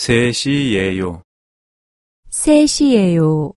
3시예요. 3시예요.